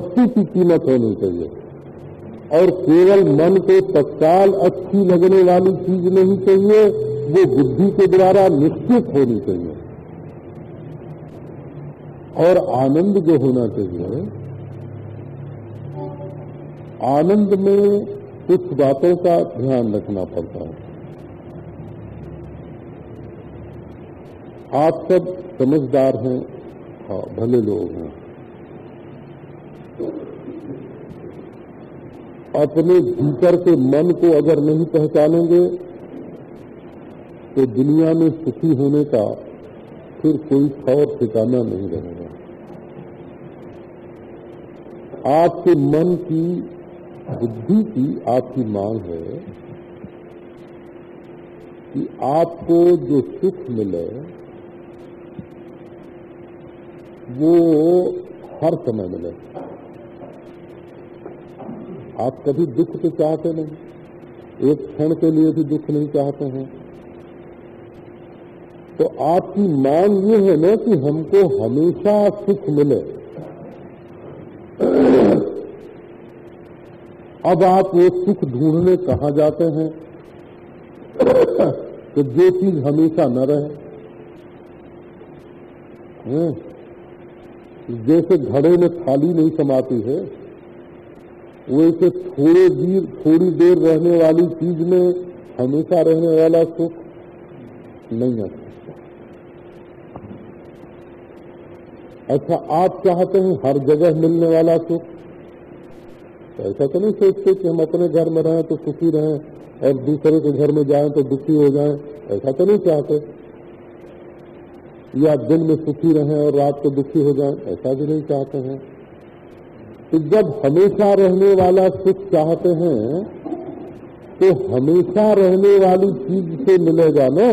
वस्तु की कीमत होनी चाहिए। और केवल मन को तत्काल अच्छी लगने वाली चीज़ नहीं चाहिए, वो बुद्धि के द्वारा निश्चित होनी चाहिए। और आनंद जो होना चाहिए, आनंद में कुछ बातों का ध्यान रखना पड़ता है। आप सब समझदार हैं हाँ भले लोग हैं। अपने भीतर के मन को अगर नहीं पहचानेंगे तो दुनिया में सुखी होने का फिर कोई और ठिकाना नहीं रहेगा। आपके मन की बुद्धि की आपकी मांग है कि आपको जो सुख मिले, वो हर समय मिले। आप कभी दुख तो चाहते नहीं। एक क्षण के लिए भी दुख नहीं चाहते हैं। तो आपकी मांग ये है ना कि हमको हमेशा सुख मिले। अब आप वो सुख ढूँढने कहा जाते हैं? तो जो चीज़ हमेशा न रहे। जैसे घड़े में थाली नहीं समाती है वैसे थोड़े देर, थोड़ी देर रहने वाली चीज़ में हमेशा रहने वाला सुख नहीं आता अच्छा आप चाहते हैं हर जगह मिलने वाला सुख? तो ऐसा तो नहीं सोचते कि हम अपने घर में रहें तो सुखी रहें और दूसरे के घर में जाएँ तो दुखी हो जाएँ। ऐसा तो नहीं चाहते। या दिन में सुखी रहें और रात को दुखी हो जाएँ, ऐसा भी नहीं चाहते हैं। तो जब हमेशा रहने वाला सुख चाहते हैं तो हमेशा रहने वाली चीज़ से मिलेगा ना?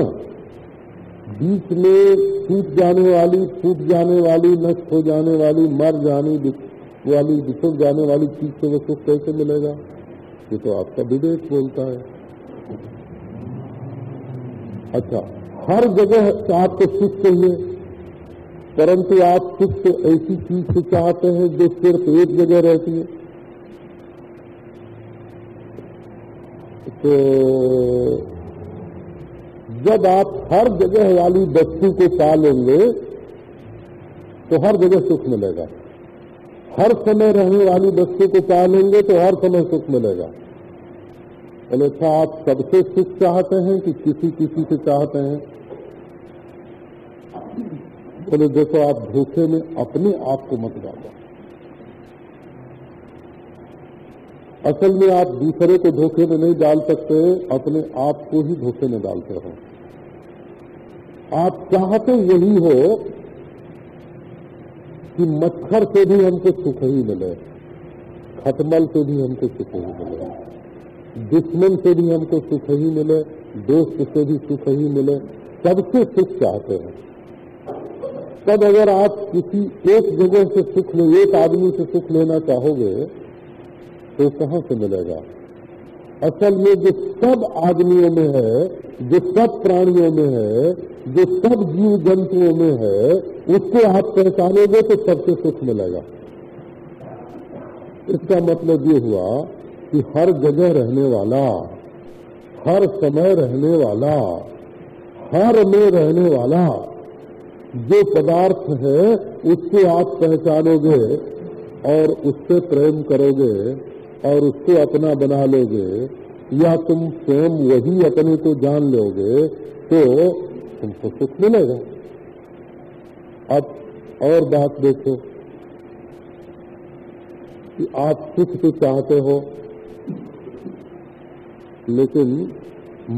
बीच में टूट जाने वाली फूट जाने वाली, नष्ट हो जाने वाली, मर जाने वाली बिछुड़ जाने वाली चीज़ से वो सुख कैसे मिलेगा? ये तो आपका विवेक बोलता है। अच्छा हर जगह आपको सुख चाहिए। परंतु आप सुख तो ऐसी चीज़ से चाहते हैं जो सिर्फ़ एक जगह रहती है। तो जब आप हर जगह वाली वस्तु को पा लेंगे तो हर जगह सुख मिलेगा। हर समय रहने वाली वस्तु को पा लेंगे तो हर समय सुख मिलेगा। अच्छा आप सबसे सुख चाहते हैं कि किसी किसी से चाहते हैं? बोले देखो, आप धोखे में अपने आप को मत डालो। असल में आप दूसरे को धोखे में नहीं डाल सकते, अपने आप को ही धोखे में डालते हो। आप चाहते यही हो कि मच्छर से भी हमको सुख ही मिले, खटमल से भी हमको सुख ही मिले, दुश्मन से भी हमको सुख ही मिले, दोस्त से भी सुख ही मिले, सबसे सुख चाहते हैं। तब अगर आप किसी एक जगह से सुख ले, एक आदमी से सुख लेना चाहोगे तो कहाँ से मिलेगा? असल में जो सब आदमियों में है, जो सब प्राणियों में है, जो सब जीव जंतुओं में है उसको आप पहचानोगे तो सबसे सुख मिलेगा। इसका मतलब ये हुआ कि हर जगह रहने वाला, हर समय रहने वाला, हर में रहने वाला जो पदार्थ है उसको आप पहचानोगे और उससे प्रेम करोगे और उसको अपना बना लोगे। या तुम स्वयं वही अपने को जान लोगे तो तुमको सुख मिलेगा। अब और बात देखो कि आप सुख तो चाहते हो, लेकिन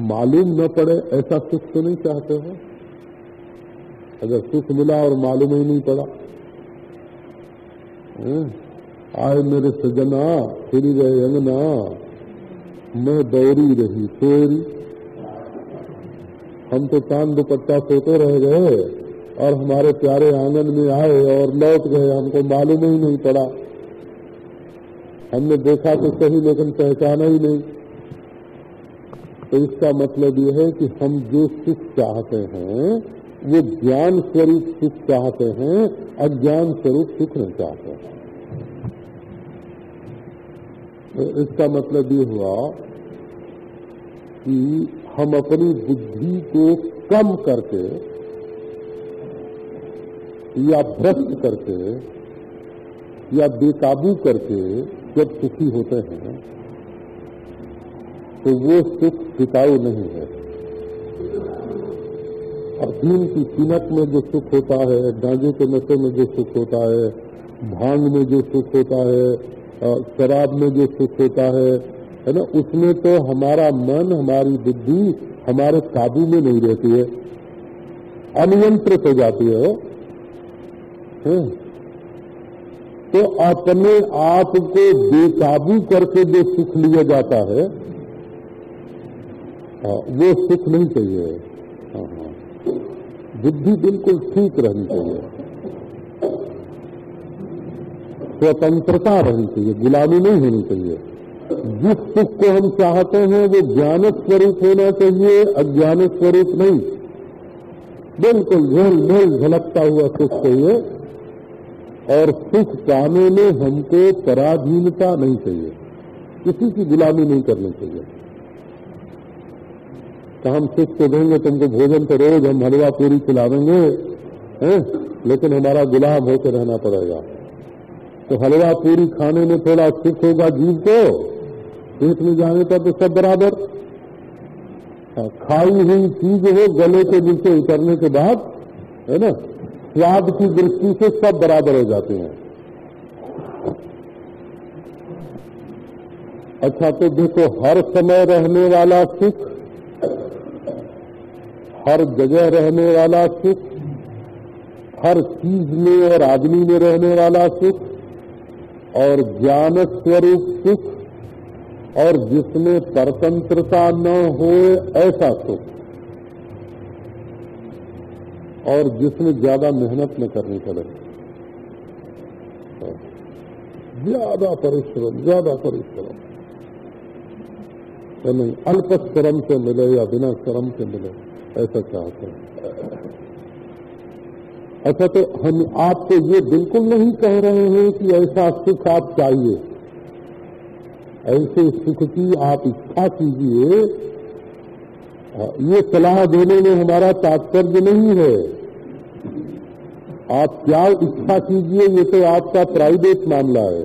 मालूम न पड़े ऐसा सुख तो नहीं चाहते हो। अगर सुख मिला और मालूम ही नहीं पड़ा। आए मेरे सजना, फिर गए अंगना। मैं दौड़ी रही तेरी हम तो चाँद दुपट्टा सोते रह गए और हमारे प्यारे आँगन में आए और लौट गए, हमको मालूम ही नहीं पड़ा। हमने देखा तो सही, लेकिन पहचाना ही नहीं। तो इसका मतलब यह है कि हम जो सुख चाहते हैं वो ज्ञान स्वरूप सुख चाहते हैं, अज्ञान स्वरूप सुख नहीं चाहते हैं। इसका मतलब ये हुआ कि हम अपनी बुद्धि को कम करके या भ्रष्ट करके या बेकाबू करके जब सुखी होते हैं तो वो सुख टिकाऊ नहीं है। अफीम की कीमत में जो सुख होता है गांजे के नशे में जो सुख होता है भाँग में जो सुख होता है शराब में जो सुख होता है है ना? उसमें तो हमारा मन हमारी बुद्धि हमारे काबू में नहीं रहती है। अनियंत्रित हो जाती है, है? तो अपने आप को बेकाबू करके जो सुख लिया जाता है वो सुख नहीं चाहिए। हाँ हाँ। बुद्धि बिल्कुल ठीक रहनी चाहिए। स्वतंत्रता रहनी चाहिए, गुलामी नहीं होनी चाहिए। जिस सुख को हम चाहते हैं, वो ज्ञान स्वरूप होना चाहिए अज्ञान स्वरूप नहीं। बिल्कुल झेल झेल झलकता हुआ सुख चाहिए, और सुख पाने में हमको पराधीनता नहीं चाहिए। किसी की गुलामी नहीं करनी चाहिए। हम सुख को देंगे तुमको भोजन तो रोज हम हलवा पूरी खिलावेंगे लेकिन हमारा गुलाब होकर रहना पड़ेगा। तो हलवा पूरी खाने में थोड़ा सुख होगा जीव को पेट में जाने पर तो सब बराबर। हाँ, खाई हुई चीज़ हो गले के नीचे उतरने के बाद है ना? स्वाद की दृष्टि से सब बराबर हो जाते हैं। अच्छा तो देखो हर समय रहने वाला सुख हर जगह रहने वाला सुख, हर चीज़ में और आदमी में रहने वाला सुख, और ज्ञान स्वरूप सुख, और जिसमें परतंत्रता न हो ऐसा सुख। और जिसमें ज़्यादा मेहनत न करनी पड़े। ज़्यादा परिश्रम ज़्यादा परिश्रम। तो नहीं अल्प श्रम से मिले या बिना श्रम से मिले। ऐसा चाहते हैं? अच्छा तो हम आपको ये बिल्कुल नहीं कह रहे हैं कि ऐसा सुख आप चाहिए। ऐसे सुख की आप इच्छा कीजिए। ये सलाह देने में हमारा तात्पर्य नहीं है। आप क्या इच्छा कीजिए, ये तो आपका प्राइवेट मामला है।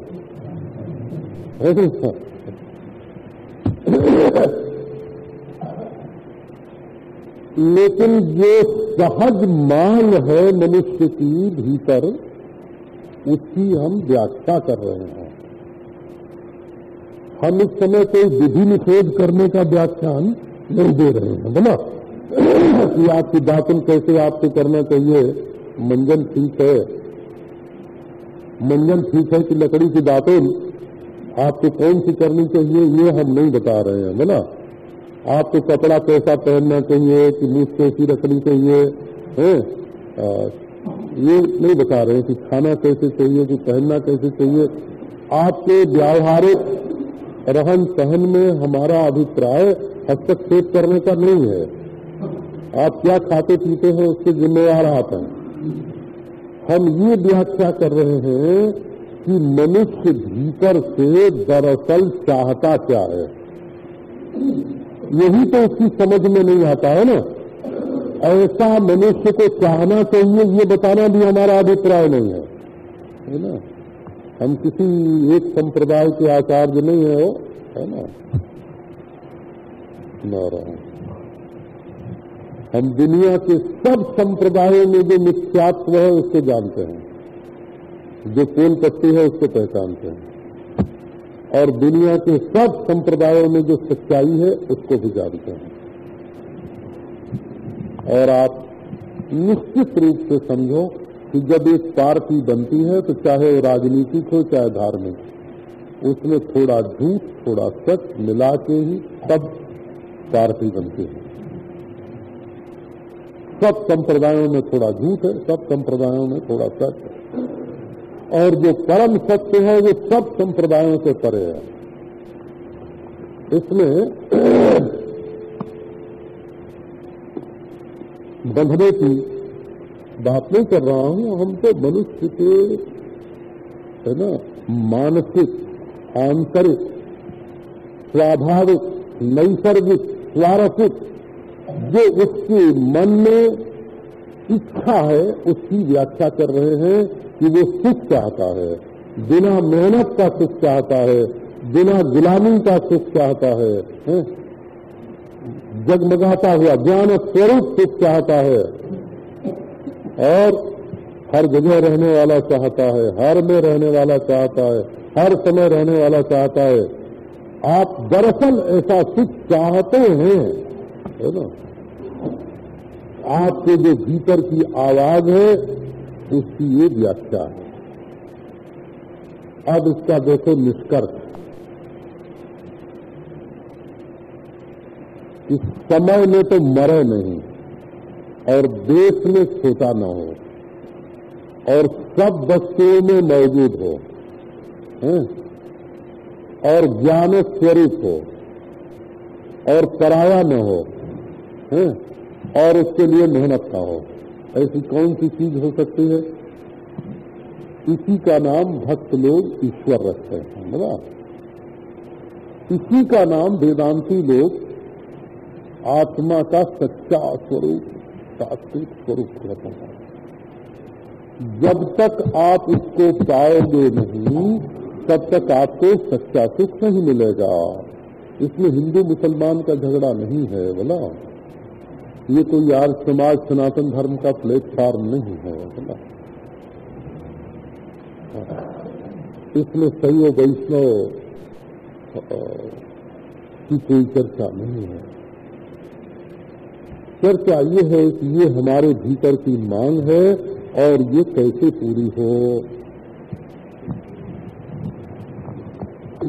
लेकिन जो सहज मांग है मनुष्य की भीतर, उसकी हम व्याख्या कर रहे हैं। हम इस समय कोई विधि निषेध करने का व्याख्यान नहीं दे रहे हैं बोला कि आपकी दातुन कैसे आपको करना चाहिए? मंजन ठीक है। मंजन ठीक है कि लकड़ी की दातुन आपको कौन सी करनी चाहिए, ये हम नहीं बता रहे हैं बोला आपको कपड़ा कैसा पहनना चाहिए कि मुझ कैसी रखनी चाहिए, है? ये नहीं बता रहे कि खाना कैसे चाहिए, कि पहनना कैसे चाहिए। आपके व्यावहारिक रहन सहन में हमारा अभिप्राय हस्तक्षेप करने का नहीं है। आप क्या खाते पीते हैं उसके जिम्मेवार आप हैं। हम ये व्याख्या कर रहे हैं कि मनुष्य भीतर से दरअसल चाहता क्या है। यही तो उसकी समझ में नहीं आता, है ना? ऐसा मनुष्य को चाहना चाहिए, ये बताना भी हमारा अभिप्राय नहीं है है ना? हम किसी एक संप्रदाय के आचार्य नहीं है वो, है ना? नारायण। हम दुनिया के सब संप्रदायों में जो मिथ्यात्व है, उसको जानते हैं। जो पोल पत्ती है, उसको पहचानते हैं। और दुनिया के सब संप्रदायों में जो सच्चाई है, उसको भी जानते हैं। और आप निश्चित रूप से समझो कि जब एक पार्टी बनती है तो चाहे वो राजनीतिक हो, चाहे धार्मिक, उसमें थोड़ा झूठ, थोड़ा सच मिला के ही सब पार्टी बनती है। सब संप्रदायों में थोड़ा झूठ है, सब संप्रदायों में थोड़ा सच है। और जो परम सत्य है, वो सब संप्रदायों से परे है। इसमें बंधने की बात नहीं कर रहा हूँ। हम तो मनुष्य के, है ना, मानसिक, आंतरिक, स्वाभाविक, नैसर्गिक, स्वारसिक, जो उसके मन में इच्छा है, उसकी व्याख्या कर रहे हैं। कि वो सुख चाहता है बिना मेहनत का सुख चाहता है बिना गुलामी का सुख चाहता है, है? जगमगाता हुआ ज्ञान स्वरूप सुख चाहता है और हर जगह रहने वाला चाहता है हर में रहने वाला चाहता है हर समय रहने वाला चाहता है आप दरअसल ऐसा सुख चाहते हैं है ना आपके जो भीतर की आवाज़ है उसकी ये व्याख्या है अब इसका देखो निष्कर्ष इस समय में तो मरे नहीं और देश में छोटा न हो और सब वस्तुओं में मौजूद हो, है? और ज्ञान स्वरूप हो और पराया न हो, है? और उसके लिए मेहनत का हो ऐसी कौन सी चीज़ हो सकती है? इसी का नाम भक्त लोग ईश्वर रखते हैं बना इसी का नाम वेदांती लोग आत्मा का सच्चा स्वरूप, सात्विक स्वरूप कहते हैं। जब तक आप उसको पाओगे नहीं, तब तक आपको सच्चा सुख नहीं मिलेगा। इसमें हिंदू मुसलमान का झगड़ा नहीं है, बोला। ये कोई यार समाज सनातन धर्म का प्लेटफॉर्म नहीं है इसमें सही वैष्णव की कोई चर्चा नहीं है। चर्चा ये है कि ये हमारे भीतर की मांग है और ये कैसे पूरी हो।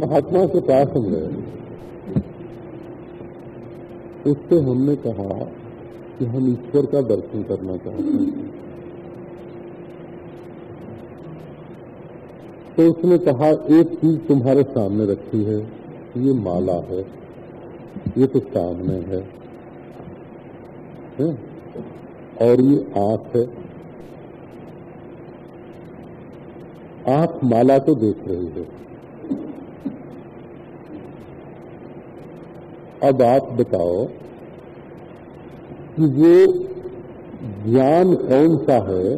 महात्मा के पास हम गए उससे हमने कहा कि हम ईश्वर का दर्शन करना चाहते हैं। तो उसने कहा एक चीज़ तुम्हारे सामने रखी है ये माला है ये तो सामने है, है? और ये आँख है। आँख माला को देख रही है। अब आप बताओ कि वो ज्ञान कौन सा है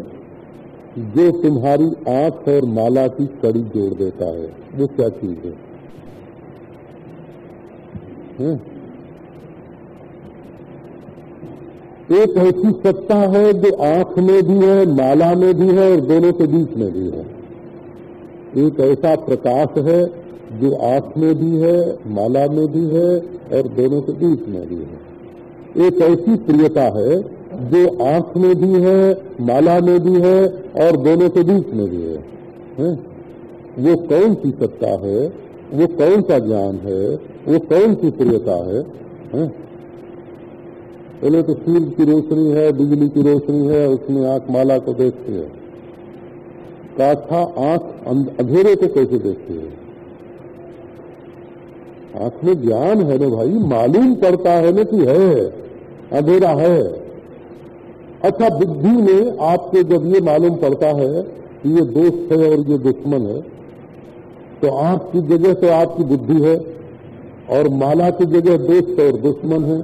जो तुम्हारी आँख और माला की कड़ी जोड़ देता है? वो क्या चीज़ है, है? एक ऐसी सत्ता है जो आँख में भी है माला में भी है और दोनों के बीच में भी है। एक ऐसा प्रकाश है जो आँख में भी है माला में भी है और दोनों के बीच में भी है। एक ऐसी प्रियता है जो आँख में भी है माला में भी है और दोनों के बीच में भी है, है? वो कौन सी सत्ता है? वो कौन सा ज्ञान है? वो कौन सी प्रियता है, है? पहले तो सूर्य की रोशनी है बिजली की रोशनी है उसमें आँख माला को देखती है। काथा आँख अंधेरे को कैसे देखती है? आँख में ज्ञान है ना भाई? मालूम पड़ता है ना कि है। अंधेरा है। अच्छा बुद्धि में आपको जब ये मालूम पड़ता है कि ये दोस्त है और ये दुश्मन है तो आपकी जगह तो आपकी बुद्धि है और माला की जगह दोस्त और दुश्मन है।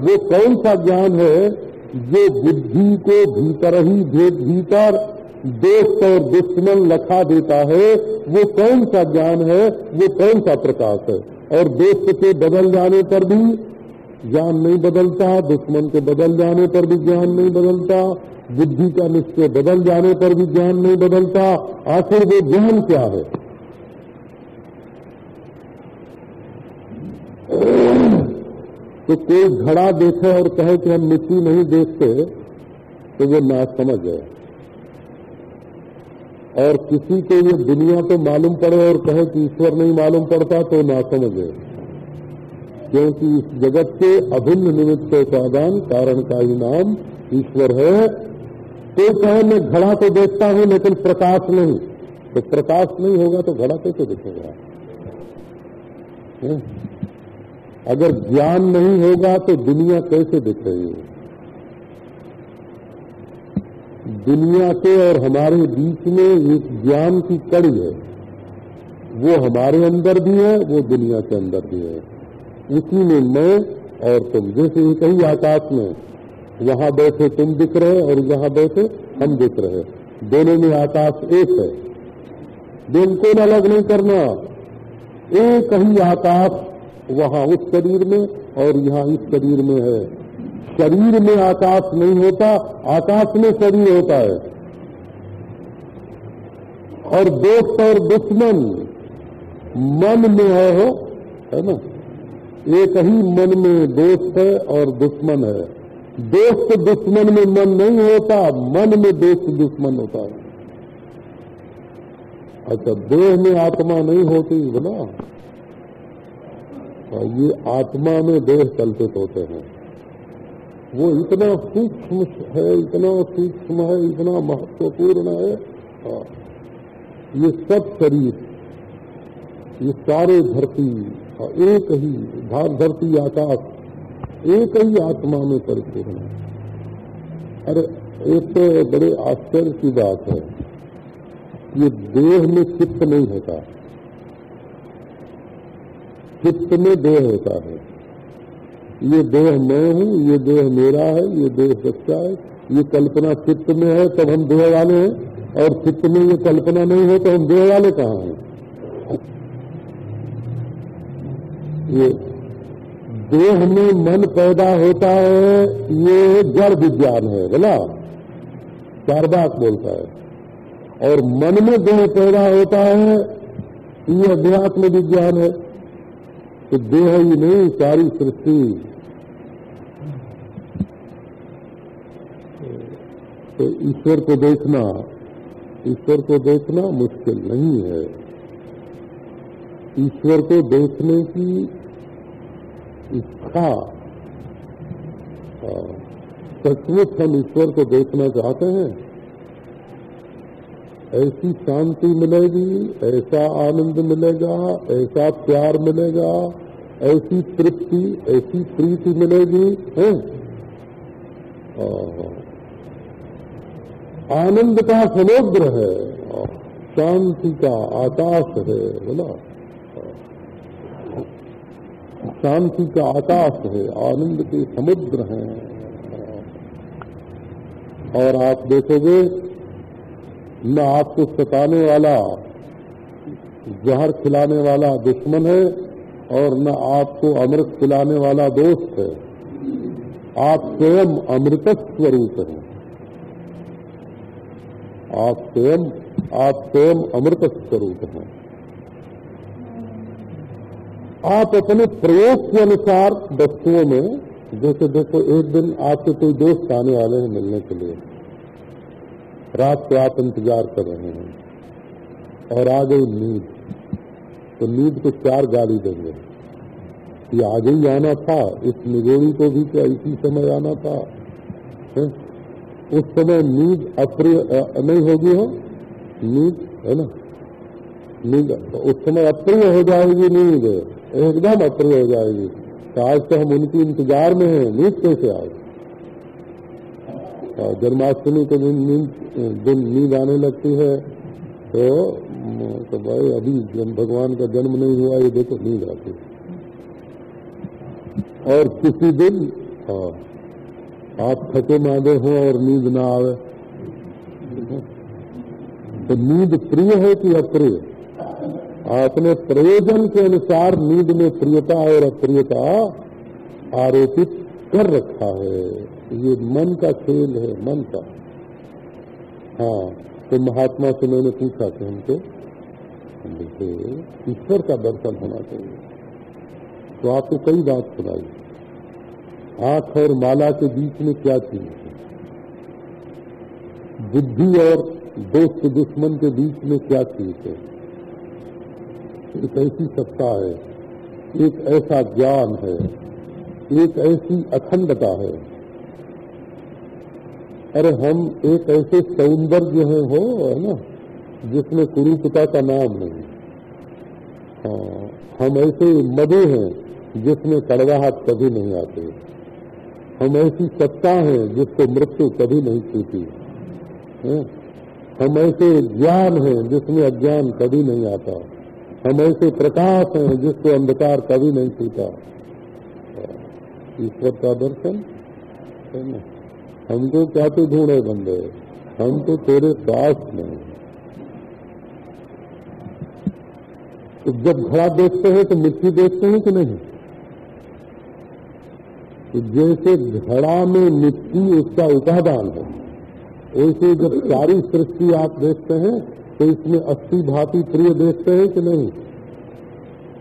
वो कौन सा ज्ञान है जो बुद्धि को भीतर ही भेद, भीतर दोस्त और दुश्मन लखा देता है? वो कौन सा ज्ञान है? वो कौन सा प्रकाश है? और दोस्त के बदल जाने पर भी ज्ञान नहीं बदलता, दुश्मन के बदल जाने पर भी ज्ञान नहीं बदलता, बुद्धि का निश्चय बदल जाने पर भी ज्ञान नहीं बदलता। आखिर वो ज्ञान क्या है? तो कोई घड़ा देखे और कहे कि हम मिट्टी नहीं देखते तो वो ना समझ है और किसी को ये दुनिया तो मालूम पड़े और कहे कि ईश्वर नहीं मालूम पड़ता तो ना समझ। है क्योंकि इस जगत के अभिन्न निमित्त उपादान कारण का ही नाम ईश्वर है। तो कहे, मैं घड़ा तो देखता हूँ, लेकिन प्रकाश नहीं। तो प्रकाश नहीं होगा तो घड़ा कैसे दिखेगा? अगर ज्ञान नहीं होगा तो दुनिया कैसे दिखेगी? दुनिया के और हमारे बीच में एक ज्ञान की कड़ी है। वो हमारे अंदर भी है, वो दुनिया के अंदर भी है। उसी में मैं और तुम जैसे ही कहीं आकाश में वहाँ बैठे तुम दिख रहे और यहाँ बैठे हम दिख रहे। दोनों में आकाश एक है। बिल्कुल अलग नहीं करना। एक ही आकाश वहाँ उस शरीर में और यहाँ इस शरीर में है। शरीर में आकाश नहीं होता, आकाश में शरीर होता है। और दोस्त और दुश्मन मन में है हो है ना? एक ही मन में दोस्त है और दुश्मन है। दोस्त दुश्मन में मन नहीं होता, मन में दोस्त दुश्मन होता है। अच्छा देह में आत्मा नहीं होती, बोला। ये आत्मा में देह कल्पित होते हैं। वो इतना सूक्ष्म है, इतना सूक्ष्म है, इतना महत्वपूर्ण है। हाँ। ये सब शरीर, ये सारे धरती एक ही धार धरती आकाश, एक ही आत्मा में परिपूर्ण अरे, एक तो बड़े आश्चर्य की बात है, ये देह में चित्त नहीं होता। चित्त में देह होता है। ये देह मैं हूँ, ये देह मेरा है, ये देह सच्चा है। ये कल्पना चित्त में है, तब हम देह वाले हैं। और चित्त में ये कल्पना नहीं है तो हम देह वाले कहाँ हैं? ये देह में मन पैदा होता है, ये जड़ विज्ञान है, बोला? चार बात बोलता है। और मन में देह पैदा होता है, ये अध्यात्म विज्ञान है। तो देह ही नहीं, सारी सृष्टि। तो ईश्वर को देखना, ईश्वर को देखना मुश्किल नहीं है। ईश्वर को देखने की इच्छा सचमुच हम ईश्वर को देखना चाहते हैं। ऐसी शांति मिलेगी, ऐसा आनंद मिलेगा, ऐसा प्यार मिलेगा, ऐसी तृप्ति, ऐसी प्रीति मिलेगी, है? आनंद का समुद्र है, शांति का आकाश है बोला शांति का आकाश है, आनंद के समुद्र हैं। और आप देखोगे, न आपको सताने वाला, जहर खिलाने वाला दुश्मन है, और न आपको अमृत खिलाने वाला दोस्त है। आप स्वयं अमृत स्वरूप हैं। आप स्वयं आप स्वयं अमृत स्वरूप हैं। आप अपने प्रयोग के अनुसार वस्तुओं में, जैसे देखो एक दिन आपके कोई दोस्त आने वाले हैं मिलने के लिए। रात को आप इंतज़ार कर रहे हैं। और आ गई नींद। तो नींद को चार गाली देंगे। ये आगे ही आना था, इस निगोड़ी को भी क्या इसी समय आना था? है? उस समय नींद अप्रिय नहीं होगी हो? नींद, है ना? नींद उस समय अप्रिय हो जाएगी नींद। एकदम अप्रिय हो जाएगी। तो आज तो हम उनकी इंतज़ार में हैं नींद कैसे आएगी जन्माष्टमी के दिन नींद दिन नींद आने लगती है तो, तो भाई अभी भगवान का जन्म नहीं हुआ ये देखो नींद आती और किसी दिन हाँ आप थके मादे हो और नींद ना आवे। तो नींद प्रिय है कि अप्रिय? आपने प्रयोजन के अनुसार नींद में प्रियता और अप्रियता आरोपित कर रखा है। ये मन का खेल है, मन का। हाँ तो महात्मा से मैंने पूछा कि हमको देखो ईश्वर का दर्शन होना चाहिए। तो आपको कई बात सुनाई। आँख और माला के बीच में क्या चीज़ है? बुद्धि और दोस्त दुश्मन के बीच में क्या चीज़ है? एक ऐसी सत्ता है, एक ऐसा ज्ञान है, एक ऐसी अखंडता है। अरे हम एक ऐसे सौंदर्य है हो है ना, जिसमें कुरूपता का नाम नहीं। हाँ हम ऐसे मधु हैं जिसमें कड़वाहट कभी नहीं आते। हम ऐसी सत्ता हैं जिसको मृत्यु कभी नहीं छूती। हम ऐसे ज्ञान हैं जिसमें अज्ञान कभी नहीं आता। हम ऐसे प्रकाश हैं जिसको अंधकार कभी नहीं छूटा ईश्वर का दर्शन है ना? हमको क्या तो ढूंढे बंदे? हम तो तेरे पास में तो जब घड़ा देखते हैं तो मिट्टी देखते हैं कि नहीं? तो जैसे घड़ा में मिट्टी, उसका उपादान है। ऐसे जब सारी सृष्टि आप देखते हैं तो इसमें अस्थि भांति प्रिय देखते हैं कि नहीं?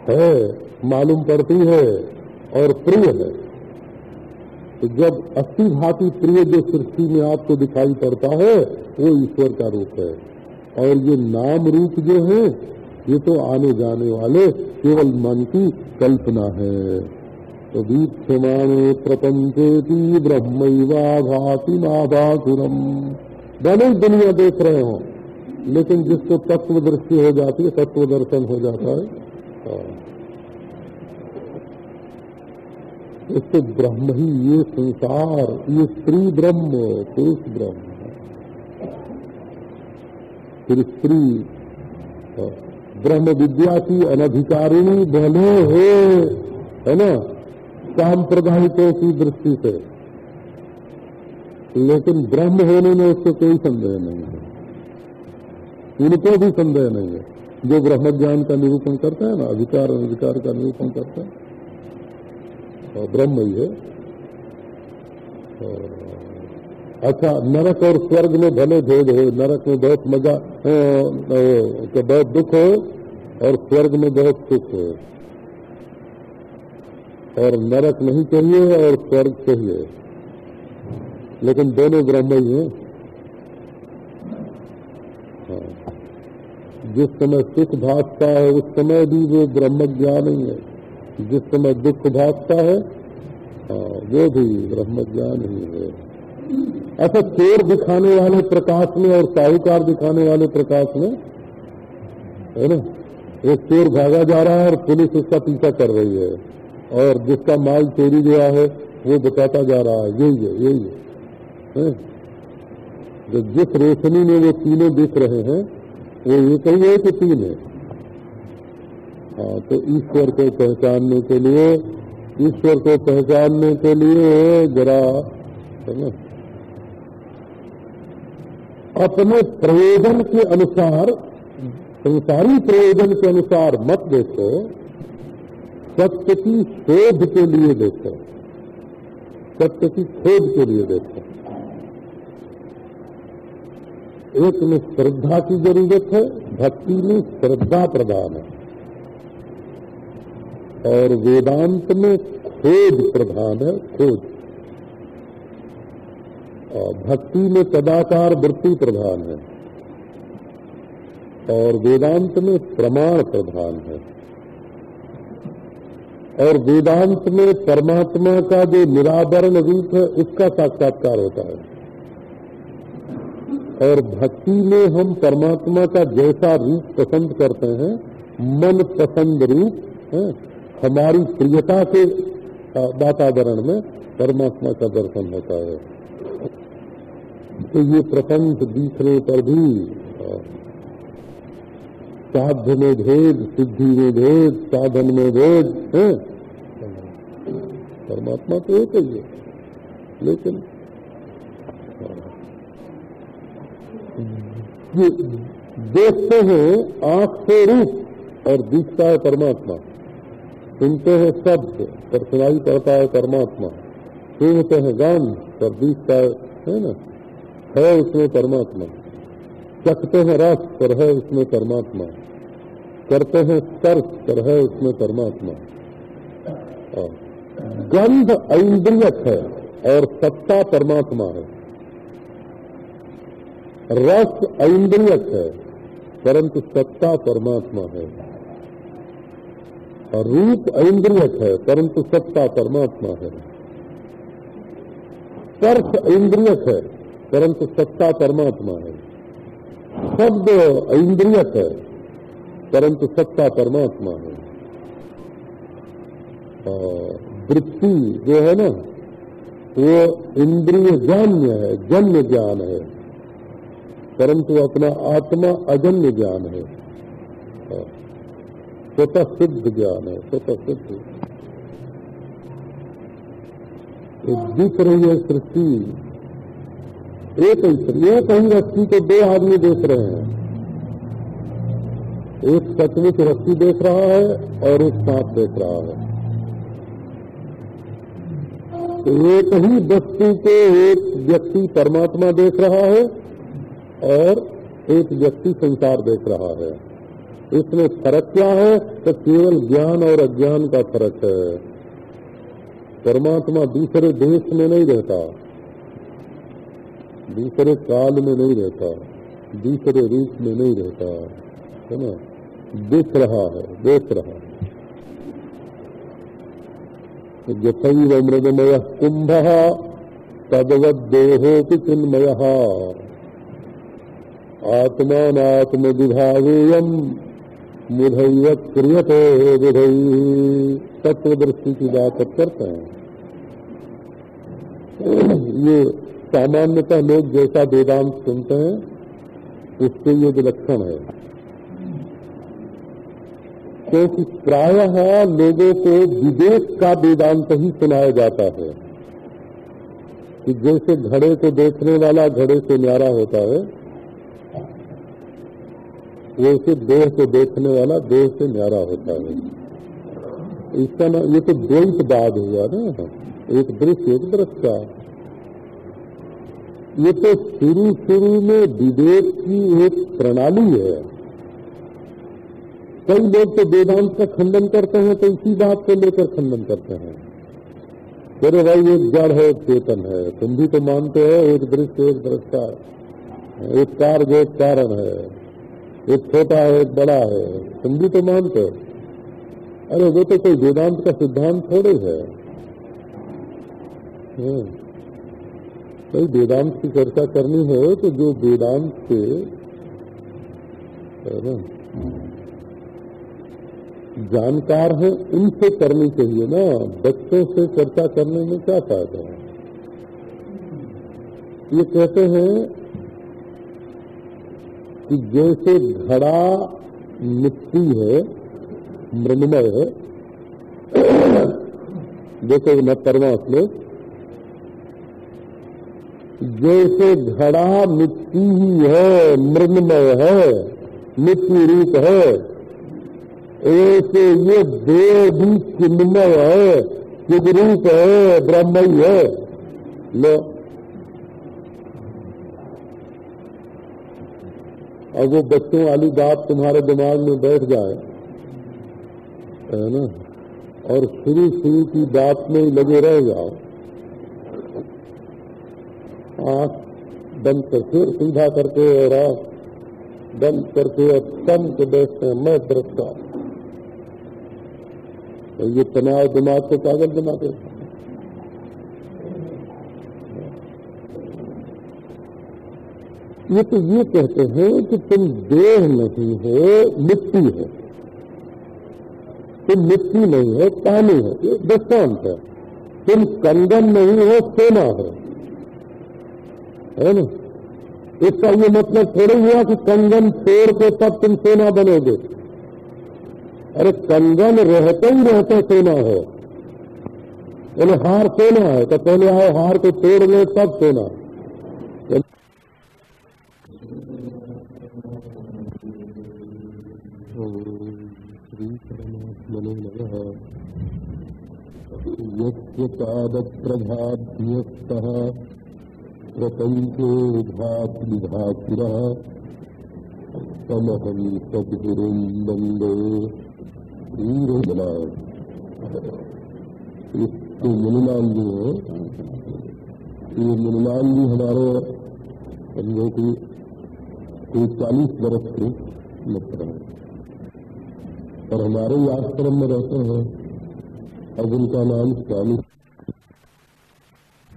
है, मालूम पड़ती है और प्रिय है। तो जब अस्थि भांति प्रिय जो सृष्टि में आपको दिखाई पड़ता है, वो ईश्वर का रूप है। और ये नाम रूप जो है, ये तो आने जाने वाले केवल मन की कल्पना है। तो वीक्षमाणे प्रपंचेती ब्रह्मवा भाति माभासुरम दोनों दुनिया देख रहे हो। लेकिन जिसको तत्व दृष्टि हो जाती है तत्व दर्शन हो जाता है। हाँ। इससे ब्रह्म ही ये संसार, ये स्त्री ब्रह्म, पुरुष ब्रह्म फिर स्त्री हाँ। ब्रह्म विद्या की अनधिकारिणी बने हो, है ना? सांप्रदायिकों की दृष्टि से। लेकिन ब्रह्म होने में उससे कोई संदेह नहीं है। उनको भी संदेह नहीं है। जो ब्रह्म ज्ञान का निरूपण करता है ना, अधिकार अनधिकार का निरूपण करता है। और ब्रह्म ही है। अच्छा नरक और स्वर्ग में भले भेद हो, नरक में बहुत मज़ा तो बहुत दुख हो, और स्वर्ग में बहुत सुख हो। और नरक नहीं चाहिए और स्वर्ग चाहिए। लेकिन दोनों ब्रह्म हैं हाँ। जिस समय सुख भागता है उस समय भी वो ब्रह्म ज्ञान ही। है जिस समय दुख भागता है हाँ, वो भी ब्रह्म ज्ञान ही। है ऐसा चोर दिखाने वाले प्रकाश में और साहूकार दिखाने वाले प्रकाश में है ना? एक चोर भागा जा रहा है और पुलिस उसका पीछा कर रही है। और जिसका माल चोरी गया है वो बताता जा रहा है यही है यही है, जो जिस रोशनी में वो तीनों दिख रहे हैं वो एक ही है कि तीन है। हाँ तो ईश्वर को पहचानने के लिए, ईश्वर को पहचानने के लिए जरा, है ना? अपने प्रयोजन के अनुसार, संसारी प्रयोजन के अनुसार मत देखो, सत्य की शोध के लिए देखो, सत्य की खोज के लिए देखो। एक में श्रद्धा की ज़रूरत है, भक्ति में श्रद्धा प्रधान है। और वेदांत में खोज प्रधान है खोज और भक्ति में तदाकार वृत्ति प्रधान है। और वेदांत में प्रमाण प्रधान है। और वेदांत में परमात्मा का जो निरावरण रूप है, उसका साक्षात्कार होता है। और भक्ति में हम परमात्मा का जैसा रूप पसंद करते हैं, मन पसंद रूप, है, हमारी प्रियता के वातावरण में परमात्मा का दर्शन होता है। तो ये प्रपंच दिखने पर भी साध्य में भेद, सिद्धि में भेद, साधन में भेद, है। परमात्मा तो एक ही है, लेकिन देखते हैं आँख से रूप और दिखता है परमात्मा। सुनते हैं शब्द पर सुनाई पड़ता है परमात्मा। सुनते हैं गान पर दिखता है है ना? है उसमें परमात्मा। चखते हैं रस पर है उसमें परमात्मा। करते हैं स्पर्श पर है उसमें परमात्मा। गंध ऐन्द्रियक है और सत्ता परमात्मा है। रस ऐन्द्रियक है, परंतु सत्ता परमात्मा है। और रूप ऐन्द्रियक है, परंतु सत्ता परमात्मा है। स्पर्श ऐन्द्रियक है, परंतु सत्ता परमात्मा है। शब्द इंद्रियक है, परंतु सत्ता परमात्मा है। वृत्ति जो है ना, वो इंद्रिय जान्य है जन्य ज्ञान है। परंतु अपना आत्मा अजन्य ज्ञान है। स्वतः सिद्ध ज्ञान है, स्वतः सिद्ध। तो दिख रही है सृष्टि। एक ही एक ही रस्सी को दो आदमी देख रहे हैं। एक सचमुच रस्सी देख रहा है और एक सांप देख रहा है। तो एक ही वस्तु को एक व्यक्ति परमात्मा देख रहा है और एक व्यक्ति संसार देख रहा है। इसमें फ़र्क क्या है? तो केवल ज्ञान और अज्ञान का फ़र्क है। परमात्मा दूसरे देश में नहीं रहता, दूसरे काल में नहीं रहता, दूसरे रूप में नहीं रहता, है ना? दिख रहा है, देख रहा है। यथैव मृगमय कुंभ तदवत देहोपि चिन्मय। आत्मात्म विभागेयम मुधैव क्रियते तत्व दृष्टि की बात अब करते हैं ये सामान्यतः लोग जैसा वेदांत सुनते हैं उससे ये विलक्षण है। क्योंकि प्रायः लोगों को विवेक का वेदांत ही सुनाया जाता है। कि जैसे घड़े को देखने वाला घड़े से न्यारा होता है वैसे देह को देखने वाला देह से न्यारा होता है। इसका ना, ये तो द्वैतवाद हुआ ना एक दृश्य, एक दृष्टा ये तो शुरू शुरू में विवेक की एक प्रणाली है। कई लोग तो वेदांत का खंडन करते हैं तो इसी बात को लेकर खंडन करते हैं। अरे भाई एक जड़ है, एक चेतन है। तुम भी तो मानते हो, एक दृश्य, एक दृष्टा एक कार्य, एक कारण है। एक छोटा है, एक बड़ा है, तुम भी तो मानते हो। अरे, वो तो कोई वेदांत का सिद्धांत थोड़े है कोई वेदांत की चर्चा करनी है तो जो वेदांत से जानकार है, उनसे करनी चाहिए ना। बच्चों से चर्चा करने में क्या फ़ायदा है? ये कहते हैं कि जैसे घड़ा मिट्टी है मृणमय है, देखो न परमा श्लोक जैसे घड़ा मिट्टी ही है मृणमय है, मिट्टी रूप है, ऐसे ये देह भी चिन्मय है, चिद रूप है ब्रह्मयी है। लो। और वो बच्चों वाली बात तुम्हारे दिमाग में बैठ जाए। है ना? और शुरू शुरू की बात में ही लगे रह जाओ। आँख बंद करके, सीधा करके और आँख बंद करके और कम के बैठते हैं, मैं दृष्टा तो ये तनाव दिमाग को पागल बनाते ये तो ये कहते हैं कि तुम देह नहीं हो, मिट्टी है। तुम मिट्टी नहीं है, पानी है। ये दृष्टांत है। तुम कंगन नहीं हो, सोना है। है ना? इसका ये मतलब थोड़ा हुआ कि कंगन तोड़ के तब तुम सोना बनोगे। अरे कंगन रहते ही रहते सोना है। यानी हार सोना है तो पहले आओ हार को तोड़ ले तब सोना। श्रीकरणात्मने नमः यस्य पादप्रभाभ्यस्तः प्रपञ्चो भातृभातुरः तमहं सद्गुरुं वंदे जी है। ये मुनिलाल जी हमारे समझो कि चालीस वर्ष के मित्र हैं और हमारे ही आश्रम में रहते हैं। अब उनका नाम स्वामी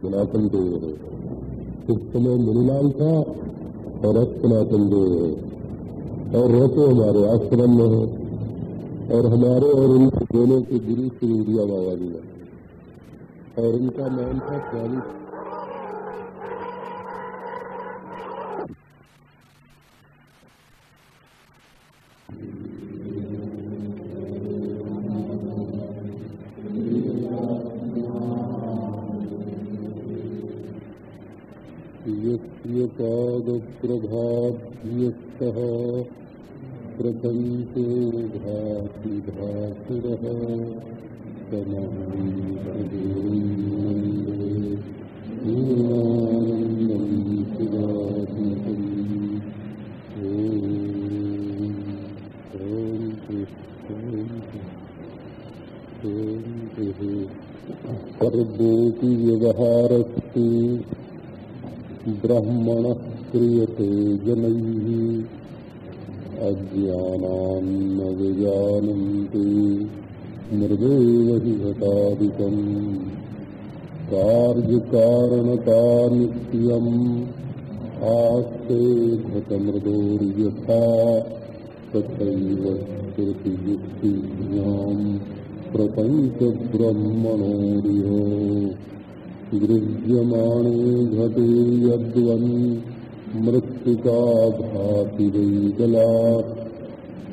सनातन देव है। उस समय मुनिलाल था और अब सनातन देव है। और रहते हमारे आश्रम में है। और हमारे और उनके दोनों के गुरु श्री उड़िया बाबा जी और उनका नाम था स्वामी यस्य पादप्रभाभ्यस्तः प्रपञ्चो भाति भासुरः समानन्दं सर्वोऽपि व्यवहारस्तु ब्रह्मणः क्रियते जनैः। अज्ञानान्न विजानन्ति मृदेव हि घटादिकम् कार्यकारणता नित्यम् आस्ते घटमृदोर्यथा। तथैव श्रुतियुक्तिभ्याम् प्रपञ्चब्रह्मणोरिह। गृह्यमाणे घटे यद्वन् मृत्तिका भाति वैगला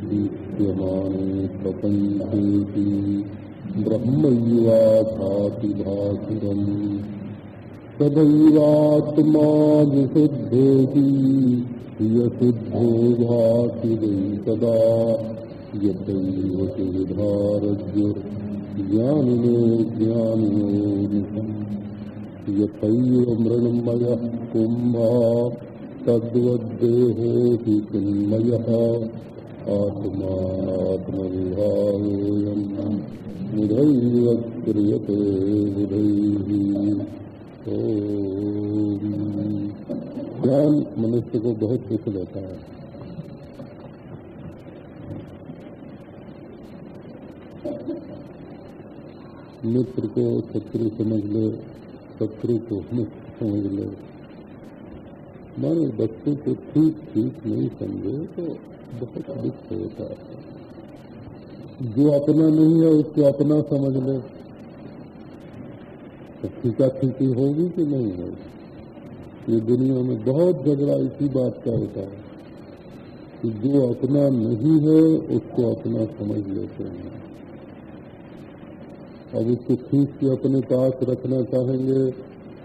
दीप्यमाणे प्रपञ्चेति ब्रह्मैवा भाति भासुरम् सदैवात्मा विशुद्धोऽपि यशुद्धो भाति वै सदा यथैव सुविधारज्ञानिनो ज्ञानिनो यथैव मृण्मयः कुम्भः तद्वद्देहोऽपि चिन्मयः आत्मात्मविभागोऽयम् ज्ञान मनुष्य को बहुत सुख देता है। मित्र को शत्रु समझ ले। शत्रु को मित्र समझ ले। मानो बच्चों को ठीक ठीक नहीं समझे तो बहुत दुख होता है। जो अपना नहीं है, उसको अपना समझ ले। तो ठीका ठीकी होगी कि नहीं होगी? ये दुनिया में बहुत झगड़ा, इसी बात का होता है कि जो अपना नहीं है, उसको अपना समझ लेते हैं। अब उसको खींच के अपने पास रखना चाहेंगे,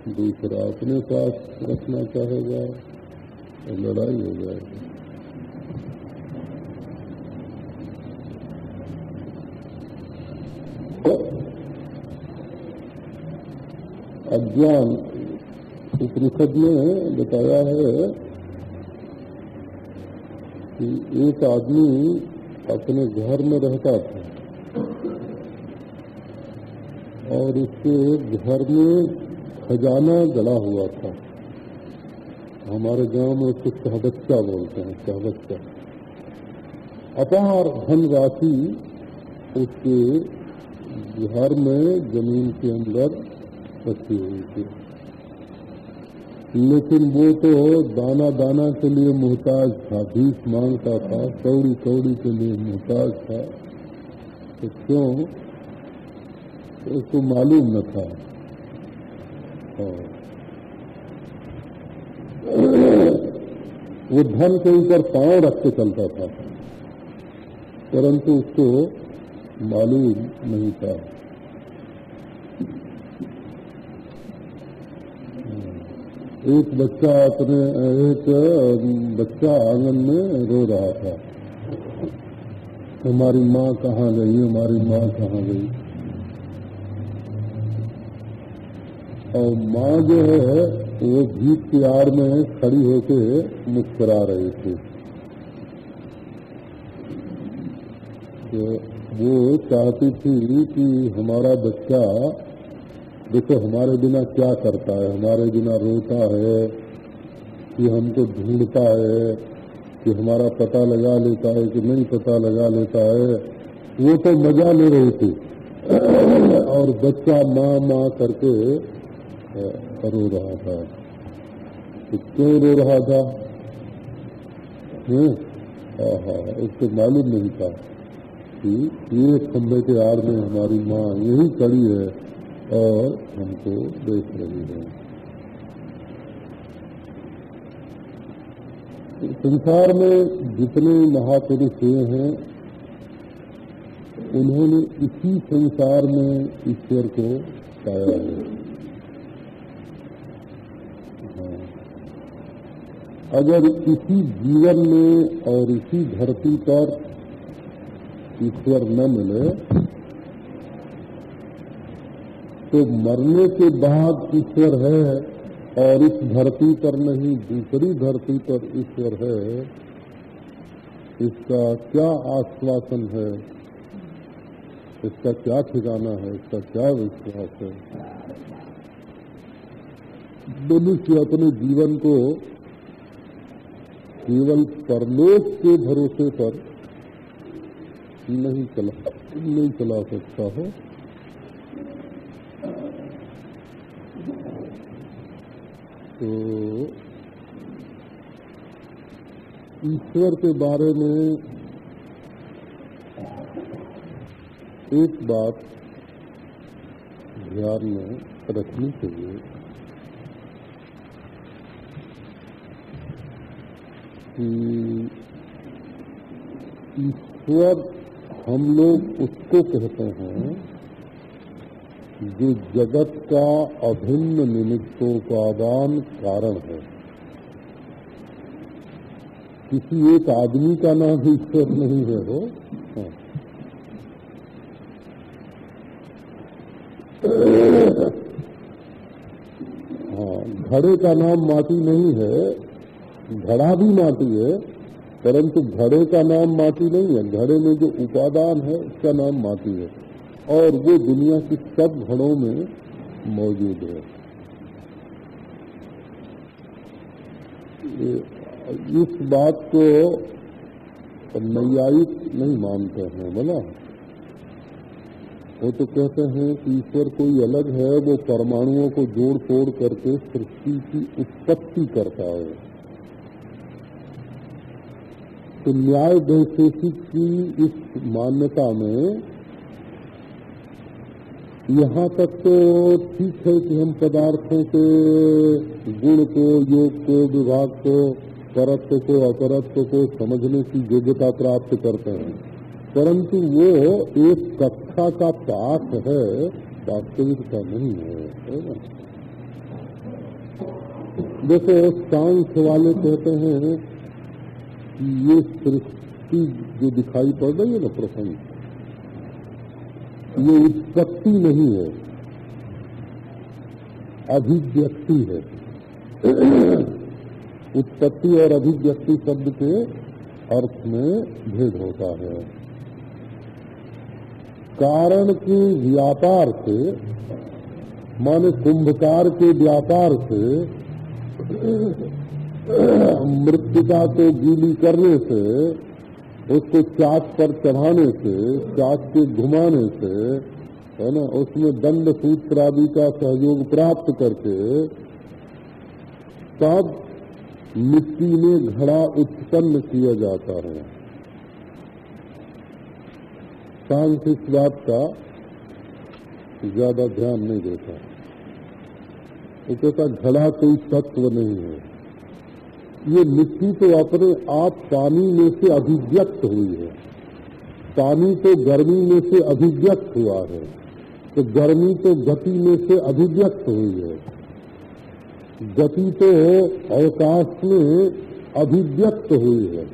दूसरा अपने पास रखना चाहेगा तो लड़ाई हो जाएगी। अज्ञान उपनिषद में बताया है कि एक आदमी अपने घर में रहता था। और उसके घर में खजाना जड़ा हुआ था। हमारे गाँव में उसको सहबच्चा बोलते हैं सहबच्चा अपार धन राशि उसके घर में ज़मीन के अंदर रखी हुई थी। लेकिन वो तो दाना दाना के लिए मोहताज था, भीख माँगता था कौड़ी कौड़ी के लिए मोहताज था। तो क्यों उसको मालूम न था। वो धन के ऊपर पाँव रख के चलता था, परंतु उसको मालूम नहीं था। एक बच्चा अपने, एक बच्चा आँगन में रो रहा था। हमारी माँ कहाँ गई? हमारी माँ कहाँ गई? और माँ जो है, वो भीत की आड़ में खड़ी होके मुस्कुरा रही थी। तो वो चाहती थी कि हमारा बच्चा, देखो हमारे बिना क्या करता है, हमारे बिना रोता है, कि हमको ढूंढता है, कि हमारा पता लगा लेता है कि नहीं पता लगा लेता है, वो तो मज़ा ले रही थी। और बच्चा माँ माँ करके रो रहा था। तो क्यों रो रहा था। उसको मालूम नहीं था कि ये खंभे के आड़ में हमारी माँ यही खड़ी है और हमको देख रही है। संसार में जितने महापुरुष हुए हैं, उन्होंने इसी संसार में ईश्वर को पाया है। अगर इसी जीवन में और इसी धरती पर ईश्वर न मिले तो मरने के बाद ईश्वर है और इस धरती पर नहीं, दूसरी धरती पर ईश्वर है, इसका क्या आश्वासन है? इसका क्या ठिकाना है? इसका क्या विश्वास है? मनुष्य अपने जीवन को केवल परलोक के भरोसे पर नहीं चला नहीं चला सकता है। तो ईश्वर के बारे में एक बात ध्यान में रखनी चाहिए। कि ईश्वर हम लोग उसको कहते हैं जो जगत का अभिन्न निमित्तोपादान कारण है किसी एक आदमी का नाम भी ईश्वर नहीं है वो हाँ। हाँ घड़े का नाम माटी नहीं है घड़ा भी माटी है, परंतु घड़े का नाम माटी नहीं है। घड़े में जो उपादान है, उसका नाम माटी है। और वो दुनिया की सब घड़ों में मौजूद है। इस बात को नैयायिक नहीं मानते हैं बोला वो तो कहते हैं कि ईश्वर कोई अलग है, वो परमाणुओं को जोड़ तोड़ करके सृष्टि की उत्पत्ति करता है। तो न्याय वैशेषिक की इस मान्यता में, यहाँ तक तो ठीक है कि हम पदार्थों के गुण को, योग को, विभाग को, परत्व को, अपरत्व को समझने की योग्यता प्राप्त करते हैं। परंतु वो एक कक्षा का पाठ है, वास्तविकता नहीं है जैसे सांख्य वाले कहते हैं कि ये सृष्टि जो दिखाई पड़ रही है ना प्रसंग, ये उत्पत्ति नहीं है, अभिव्यक्ति है। उत्पत्ति और अभिव्यक्ति शब्द के अर्थ में भेद होता है। कारण के व्यापार से, माने कुंभकार के व्यापार से मृतिका को गीली करने से, उसको चाक पर चढ़ाने से, चाक के घुमाने से, है ना, उसमें दंड सूत्र आदि का सहयोग प्राप्त करके, तब मिट्टी में घड़ा उत्पन्न किया जाता है। शांत इस बात का ज़्यादा ध्यान नहीं देता। कहता घड़ा कोई तत्व नहीं है। ये मिट्टी तो अपने आप पानी में से अभिव्यक्त हुई है। पानी तो गर्मी में से अभिव्यक्त हुआ है तो गर्मी तो गति में से अभिव्यक्त हुई है। गति तो अवकाश में अभिव्यक्त हुई है।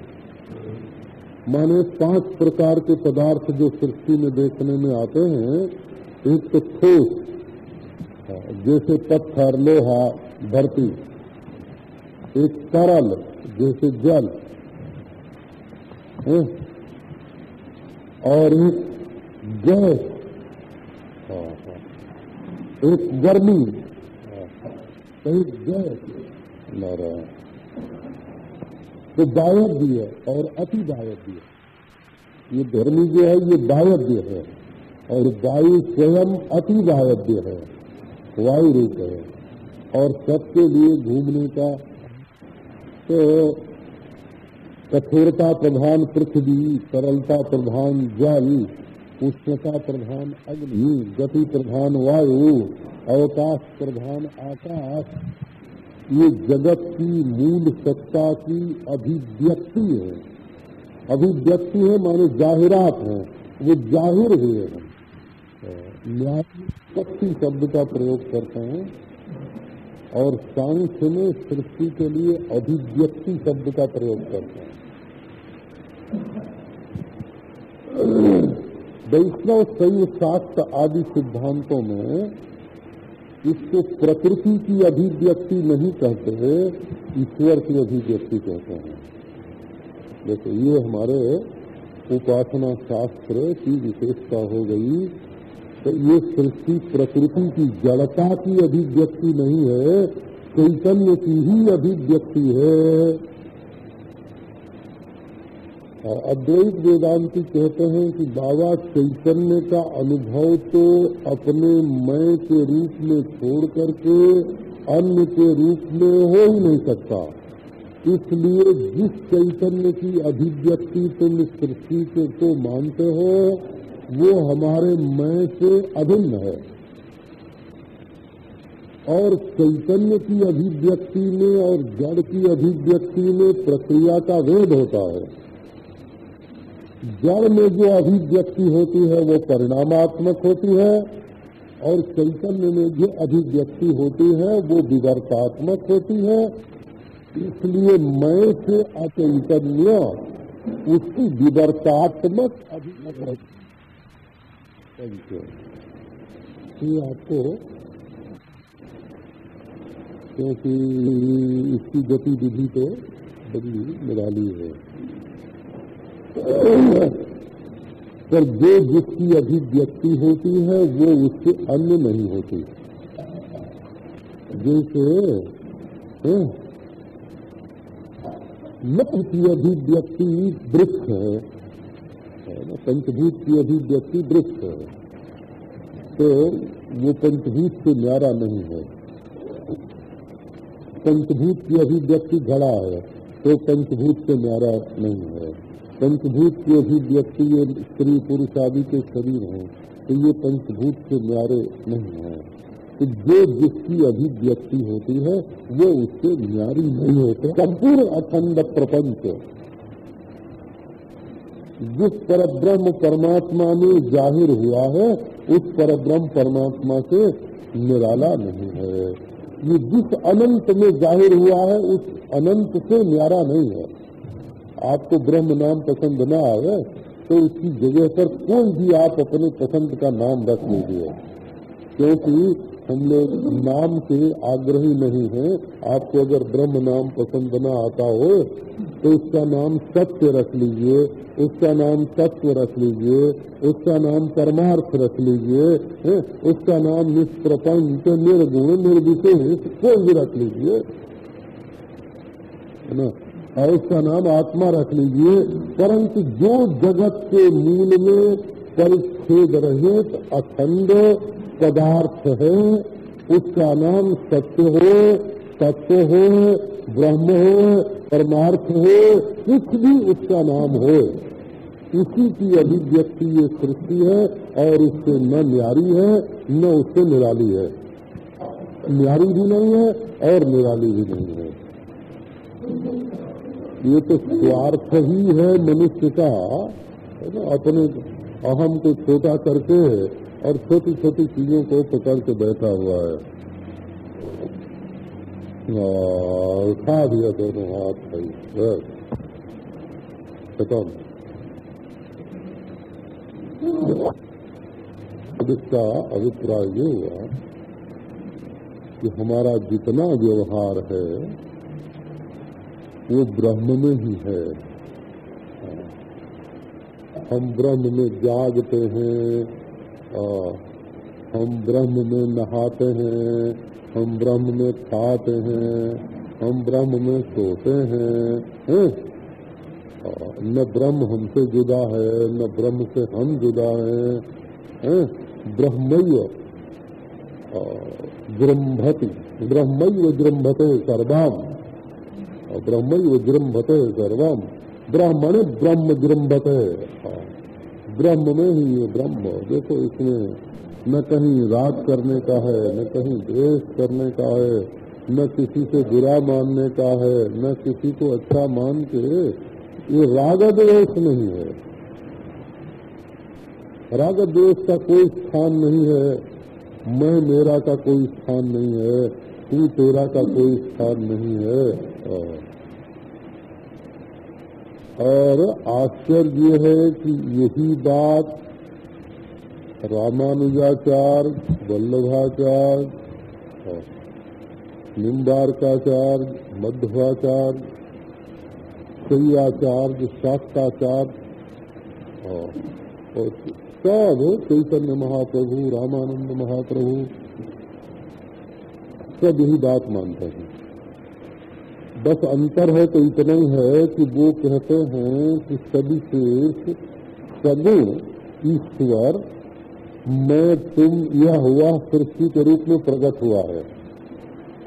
माने पाँच प्रकार के पदार्थ जो सृष्टि में देखने में आते हैं, एक तो ठोस, जैसे पत्थर, लोहा, धरती। एक तरल, जैसे जल। है? और एक गैस। एक गर्मी। एक गैस। तो भी है, और अति दायव्य है। ये गर्मी जो है, ये दायव्य है। और वायु स्वयं अति दायव्य है। वायु रूप है। और सबके लिए घूमने का तो कठोरता प्रधान पृथ्वी, तरलता प्रधान जल, उष्णता प्रधान अग्नि, गति प्रधान वायु, अवकाश प्रधान आकाश, ये जगत की मूल सत्ता की अभिव्यक्ति है। अभिव्यक्ति है माने जाहिरात है, वो ज़ाहिर हुए हैं। न्याय शक्ति शब्द का प्रयोग करते हैं। और सांख्य में सृष्टि के लिए अभिव्यक्ति शब्द का प्रयोग करते हैं। वैष्णव शैव शास्त्र आदि सिद्धांतों में इसको प्रकृति की अभिव्यक्ति नहीं कहते ईश्वर की अभिव्यक्ति कहते हैं। जैसे ये हमारे उपासना शास्त्र की विशेषता हो गई। तो ये सृष्टि प्रकृति की जड़ता की अभिव्यक्ति नहीं है, चैतन्य की ही अभिव्यक्ति है। अद्वैत वेदांति कहते हैं कि बाबा चैतन्य का अनुभव तो अपने मैं के रूप में छोड़ करके अन्य के रूप में हो ही नहीं सकता। इसलिए जिस चैतन्य की अभिव्यक्ति तुम सृष्टि के को मानते हो वो हमारे मैं से अभिन्न है। और चैतन्य की अभिव्यक्ति में और जड़ की अभिव्यक्ति में प्रक्रिया का वेद होता है। जड़ में जो अभिव्यक्ति होती है, वो परिणामात्मक होती है और चैतन्य में जो अभिव्यक्ति होती है, वो विवर्तात्मक होती है। इसलिए मैं से अचैतन्य, उसकी विवर्तात्मक अभिव्यक्ति। ये आपको क्योंकि इसकी गतिविधि तो बदली निराली है। पर जो जिसकी अभिव्यक्ति होती है, वो उससे अन्य नहीं होती। जैसे लक्ष्य की अभिव्यक्ति वृक्ष है। पंचभूत की अभिव्यक्ति वृक्ष है तो वो पंचभूत से न्यारा नहीं है। पंचभूत की अभिव्यक्ति घड़ा है तो पंचभूत से न्यारा नहीं है। पंचभूत की अभिव्यक्ति ये स्त्री, पुरुष आदि के शरीर हैं तो ये पंचभूत से न्यारे नहीं है। तो जो जिसकी अभिव्यक्ति होती है, वो उससे न्यारी नहीं होते। संपूर्ण अखंड प्रपंच जिस पर ब्रह्म परमात्मा में ज़ाहिर हुआ है, उस पर ब्रह्म परमात्मा से निराला नहीं है। ये जिस अनंत में ज़ाहिर हुआ है, उस अनंत से न्यारा नहीं है। आपको ब्रह्म नाम पसंद न आए तो उसकी जगह पर कोई भी आप अपने पसंद का नाम रख लीजिए। क्योंकि हम लोग नाम के आग्रही नहीं हैं। आपको अगर ब्रह्म नाम पसंद न आता हो तो उसका नाम सत्य रख लीजिए, उसका नाम तत्व रख लीजिए, उसका नाम परमार्थ रख लीजिए उसका नाम निष्प्रपंच, निर्गुण, निर्विशेष, कोई भी रख लीजिए। है ना? और उसका नाम आत्मा रख लीजिए, परंतु जो जगत के मूल में परिच्छेद रहित अखंड पदार्थ है, उसका नाम सत्य हो, तत्व हो, ब्रह्म हो, परमार्थ हो, कुछ भी उसका नाम हो। उसी की अभिव्यक्ति ये सृष्टि है, और उससे न न्यारी है, न उससे निराली है। न्यारी भी नहीं है, और निराली भी नहीं है। ये तो स्वार्थ ही है मनुष्य का। है ना, अपने अहम को छोटा करके और छोटी छोटी चीज़ों को पकड़ के बैठा हुआ है। उठा दिया दोनों हाथ भाई खत्म। इसका अभिप्राय ये हुआ कि हमारा जितना व्यवहार है, वो ब्रह्म में ही है। हम ब्रह्म में जागते हैं हम ब्रह्म में नहाते हैं, हम ब्रह्म में खाते हैं, हम ब्रह्म में सोते हैं, है? न ब्रह्म हमसे जुदा है, न ब्रह्म से हम जुदा हैं, है? ब्रह्मय जृंभति ब्रह्मय जृंभते सर्वाम ब्रह्मय जृंभते सर्वम, ब्राह्मण ब्रह्म जृंभते ब्रह्म में ही ये ब्रह्म। देखो इसमें न कहीं राग करने का है, न कहीं द्वेष करने का है, न किसी से बुरा मानने का है, न किसी को अच्छा मान के ये राग द्वेष नहीं है। राग द्वेष का कोई स्थान नहीं है, मैं मेरा का कोई स्थान नहीं है, तू तेरा का कोई स्थान नहीं है। और आश्चर्य है कि यही बात रामानुजाचार्य वल्लभाचार्य निम्बारकाचार्य मध्वाचार्य आचार्य शास्त्राचार्य और सब चैतन्य महाप्रभु, रामानंद महाप्रभु, सब यही बात मानते हैं। बस अंतर है तो इतना ही है कि वो कहते हैं कि सभी श्रेष्ठ सगुण ईश्वर, मैं, तुम, यह हुआ, सृष्टि के रूप में प्रकट हुआ है।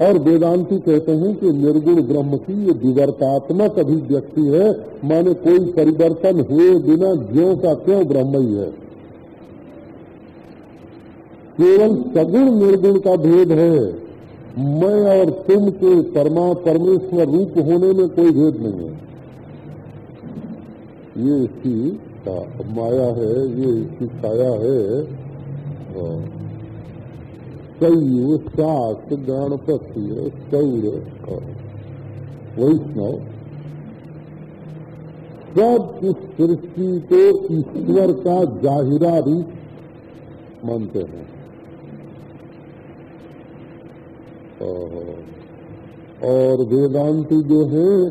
और वेदांति कहते हैं कि निर्गुण ब्रह्म की ये विवर्तात्मक अभिव्यक्ति है, माने कोई परिवर्तन हुए बिना ज्यो का क्यों ब्रह्म ही है। केवल सगुण निर्गुण का भेद है। मैं और तुम के परमा परमेश्वर रूप होने में कोई भेद नहीं है। ये इसकी माया है, ये इसकी छाया है। शैव शाक्त गणपति सौर वैष्णव सब इस सृष्टि को ईश्वर का जाहिरा रूप मानते हैं। और वेदांति जो है,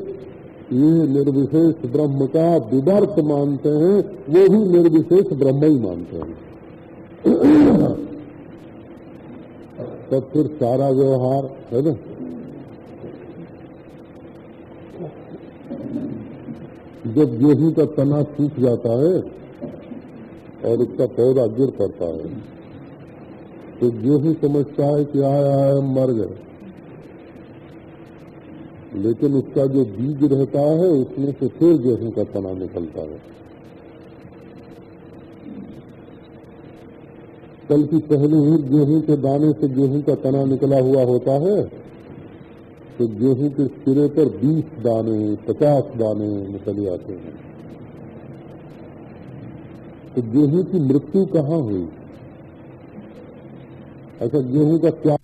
ये निर्विशेष ब्रह्म का विदर्थ मानते हैं, वो भी निर्विशेष ब्रह्म ही मानते हैं। तब फिर सारा व्यवहार, है ना? जब गेहूँ का तना सूख जाता है और उसका पौधा गिर पड़ता है। तो गेहूँ समझता है कि आया आया मर गए। लेकिन उसका जो बीज रहता है, उसमें से फिर गेहूँ का तना निकलता है। कल की पहले ही गेहूँ के दाने से गेहूँ का तना निकला हुआ होता है तो गेहूँ के सिरे पर 20 दाने 50 दाने निकल आते हैं। तो गेहूँ की मृत्यु कहाँ हुई? अच्छा गेहूँ का क्या